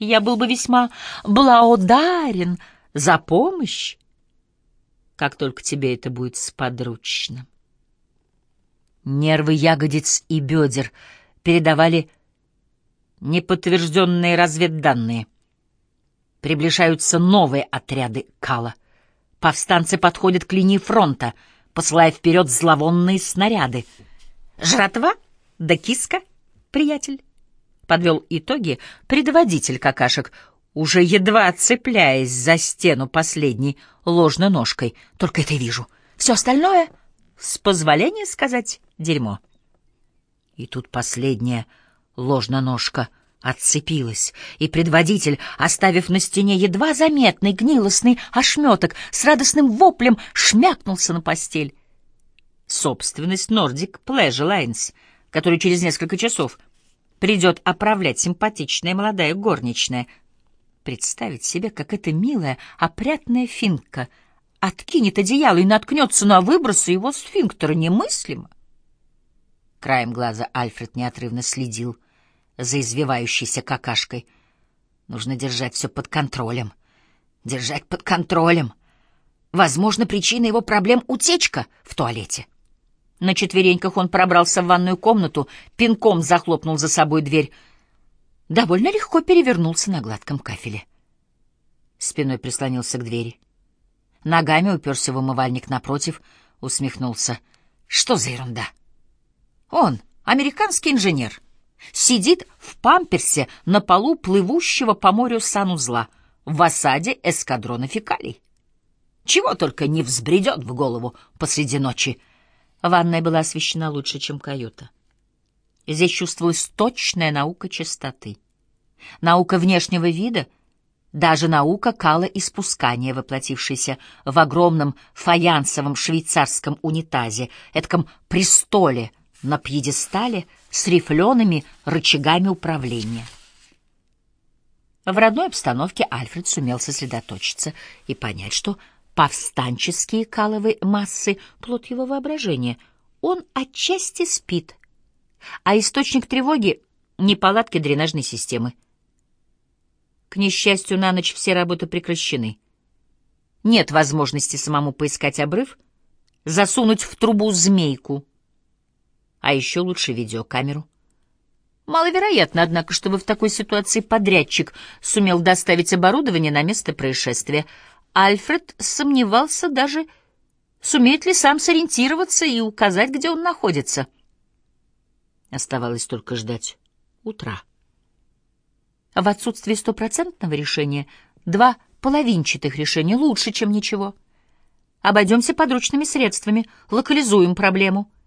Я был бы весьма благодарен за помощь, как только тебе это будет сподручно. Нервы ягодиц и бедер передавали неподтвержденные разведданные. Приближаются новые отряды Кала. Повстанцы подходят к линии фронта, посылая вперед зловонные снаряды. «Жратва? Да киска, приятель!» Подвел итоги предводитель какашек, уже едва цепляясь за стену последней ложной ножкой. «Только это вижу. Все остальное, с позволения сказать, дерьмо». И тут последняя ложноножка — отцепилась, и предводитель, оставив на стене едва заметный гнилостный ошметок, с радостным воплем шмякнулся на постель. Собственность Nordic Pleasure Lines, который через несколько часов придет оправлять симпатичная молодая горничная. Представить себе, как эта милая, опрятная финка откинет одеяло и наткнется на выбросы его сфинктера, немыслимо. Краем глаза Альфред неотрывно следил — за извивающейся какашкой. Нужно держать все под контролем. Держать под контролем. Возможно, причина его проблем — утечка в туалете. На четвереньках он пробрался в ванную комнату, пинком захлопнул за собой дверь. Довольно легко перевернулся на гладком кафеле. Спиной прислонился к двери. Ногами уперся в умывальник напротив, усмехнулся. Что за ерунда? Он, американский инженер — сидит в памперсе на полу плывущего по морю санузла в осаде эскадрона фекалий. Чего только не взбредет в голову посреди ночи. Ванная была освещена лучше, чем каюта. Здесь чувствовалась точная наука чистоты. Наука внешнего вида, даже наука кала испускания, воплотившаяся в огромном фаянсовом швейцарском унитазе, этком престоле на пьедестале — с рифлеными рычагами управления. В родной обстановке Альфред сумел сосредоточиться и понять, что повстанческие каловые массы — плод его воображения. Он отчасти спит, а источник тревоги — неполадки дренажной системы. К несчастью, на ночь все работы прекращены. Нет возможности самому поискать обрыв, засунуть в трубу змейку — а еще лучше видеокамеру. Маловероятно, однако, чтобы в такой ситуации подрядчик сумел доставить оборудование на место происшествия. Альфред сомневался даже, сумеет ли сам сориентироваться и указать, где он находится. Оставалось только ждать утра. В отсутствии стопроцентного решения два половинчатых решения лучше, чем ничего. Обойдемся подручными средствами, локализуем проблему —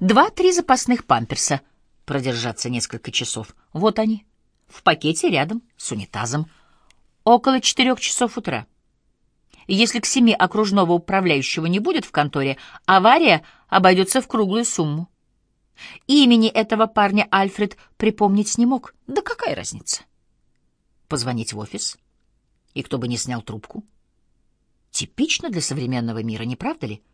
Два-три запасных памперса. Продержаться несколько часов. Вот они. В пакете рядом с унитазом. Около четырех часов утра. Если к семи окружного управляющего не будет в конторе, авария обойдется в круглую сумму. Имени этого парня Альфред припомнить не мог. Да какая разница? Позвонить в офис? И кто бы не снял трубку? Типично для современного мира, не правда ли? —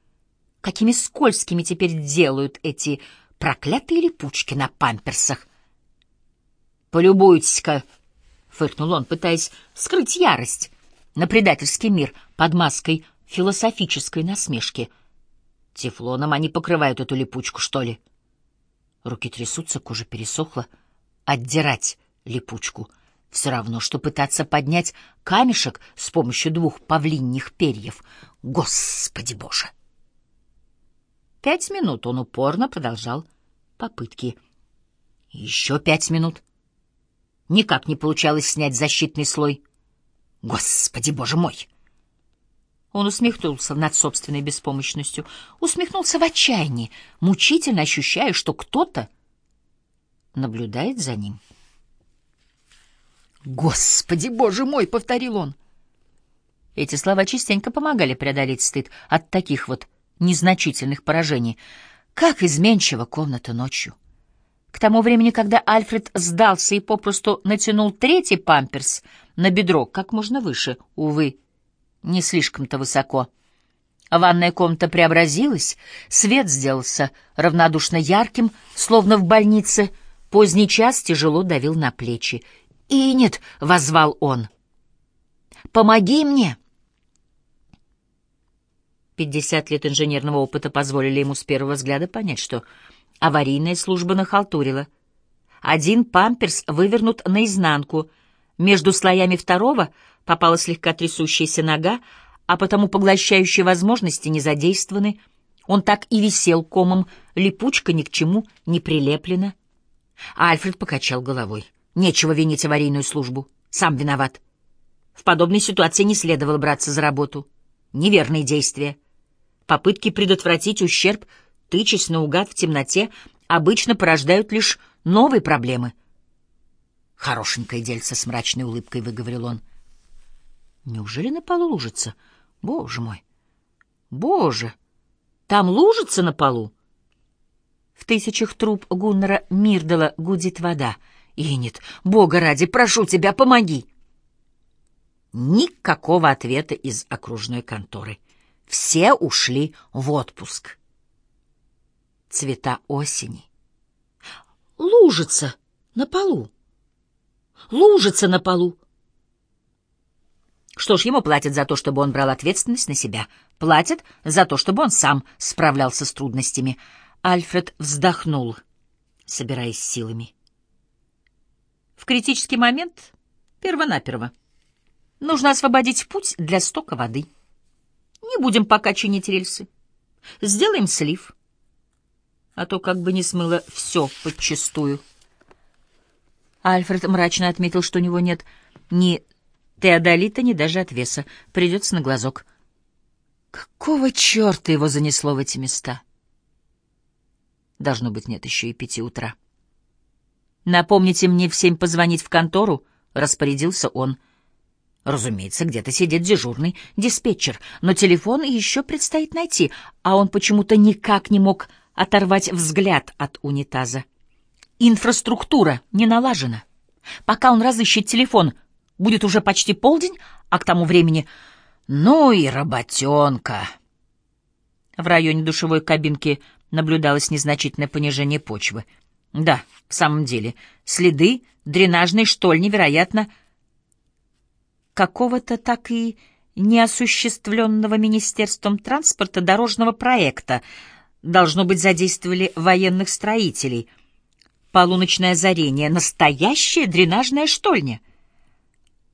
какими скользкими теперь делают эти проклятые липучки на памперсах. «Полюбуйтесь-ка!» — фыркнул он, пытаясь скрыть ярость на предательский мир под маской философической насмешки. Тефлоном они покрывают эту липучку, что ли? Руки трясутся, кожа пересохла. Отдирать липучку — все равно, что пытаться поднять камешек с помощью двух павлиньих перьев. Господи боже! — Пять минут он упорно продолжал попытки. Еще пять минут. Никак не получалось снять защитный слой. Господи, боже мой! Он усмехнулся над собственной беспомощностью, усмехнулся в отчаянии, мучительно ощущая, что кто-то наблюдает за ним. «Господи, боже мой!» — повторил он. Эти слова частенько помогали преодолеть стыд от таких вот незначительных поражений. Как изменчива комната ночью. К тому времени, когда Альфред сдался и попросту натянул третий памперс на бедро как можно выше, увы, не слишком-то высоко. Ванная комната преобразилась, свет сделался равнодушно ярким, словно в больнице, поздний час тяжело давил на плечи. «И нет!» — возвал он. «Помоги мне!» Пятьдесят лет инженерного опыта позволили ему с первого взгляда понять, что аварийная служба нахалтурила. Один памперс вывернут наизнанку, между слоями второго попала слегка трясущаяся нога, а потому поглощающие возможности не задействованы. Он так и висел комом, липучка ни к чему не прилеплена. Альфред покачал головой. Нечего винить аварийную службу. Сам виноват. В подобной ситуации не следовало браться за работу. Неверные действия. Попытки предотвратить ущерб, тычась наугад в темноте, обычно порождают лишь новые проблемы. «Хорошенькое дельце», — с мрачной улыбкой выговорил он. «Неужели на полу лужится? Боже мой! Боже! Там лужится на полу?» В тысячах труб Гуннера Мирдала гудит вода. «Инет, Бога ради, прошу тебя, помоги!» Никакого ответа из окружной конторы. Все ушли в отпуск. Цвета осени. Лужица на полу. Лужица на полу. Что ж, ему платят за то, чтобы он брал ответственность на себя. Платят за то, чтобы он сам справлялся с трудностями. Альфред вздохнул, собираясь силами. В критический момент, перво-наперво, нужно освободить путь для стока воды. Не будем пока чинить рельсы. Сделаем слив. А то как бы не смыло все подчистую. Альфред мрачно отметил, что у него нет ни теодолита, ни даже отвеса. Придется на глазок. Какого черта его занесло в эти места? Должно быть, нет еще и пяти утра. «Напомните мне в семь позвонить в контору», — распорядился он. Разумеется, где-то сидит дежурный диспетчер, но телефон еще предстоит найти, а он почему-то никак не мог оторвать взгляд от унитаза. Инфраструктура не налажена. Пока он разыщет телефон, будет уже почти полдень, а к тому времени... Ну и работенка. В районе душевой кабинки наблюдалось незначительное понижение почвы. Да, в самом деле, следы дренажной штольни, вероятно, какого-то так и неосуществленного Министерством транспорта дорожного проекта, должно быть, задействовали военных строителей. Полуночное озарение — настоящая дренажная штольня.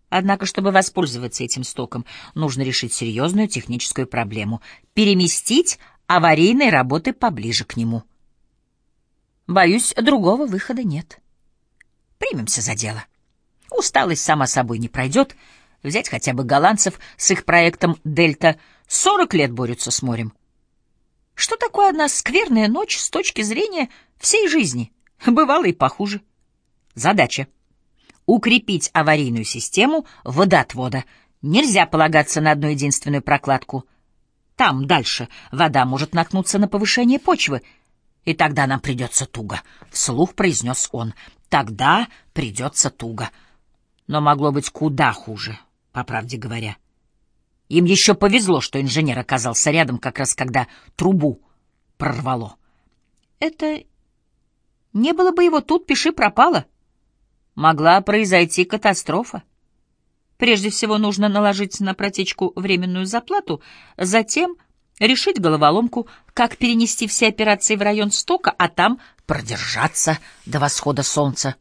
Однако, чтобы воспользоваться этим стоком, нужно решить серьезную техническую проблему — переместить аварийные работы поближе к нему. Боюсь, другого выхода нет. Примемся за дело. Усталость сама собой не пройдет — Взять хотя бы голландцев с их проектом «Дельта». Сорок лет борются с морем. Что такое одна скверная ночь с точки зрения всей жизни? Бывало и похуже. Задача — укрепить аварийную систему водоотвода. Нельзя полагаться на одну единственную прокладку. Там, дальше, вода может наткнуться на повышение почвы, и тогда нам придется туго, — вслух произнес он. Тогда придется туго. Но могло быть куда хуже по правде говоря. Им еще повезло, что инженер оказался рядом как раз когда трубу прорвало. Это не было бы его тут, пиши пропало. Могла произойти катастрофа. Прежде всего нужно наложить на протечку временную заплату, затем решить головоломку, как перенести все операции в район стока, а там продержаться до восхода солнца.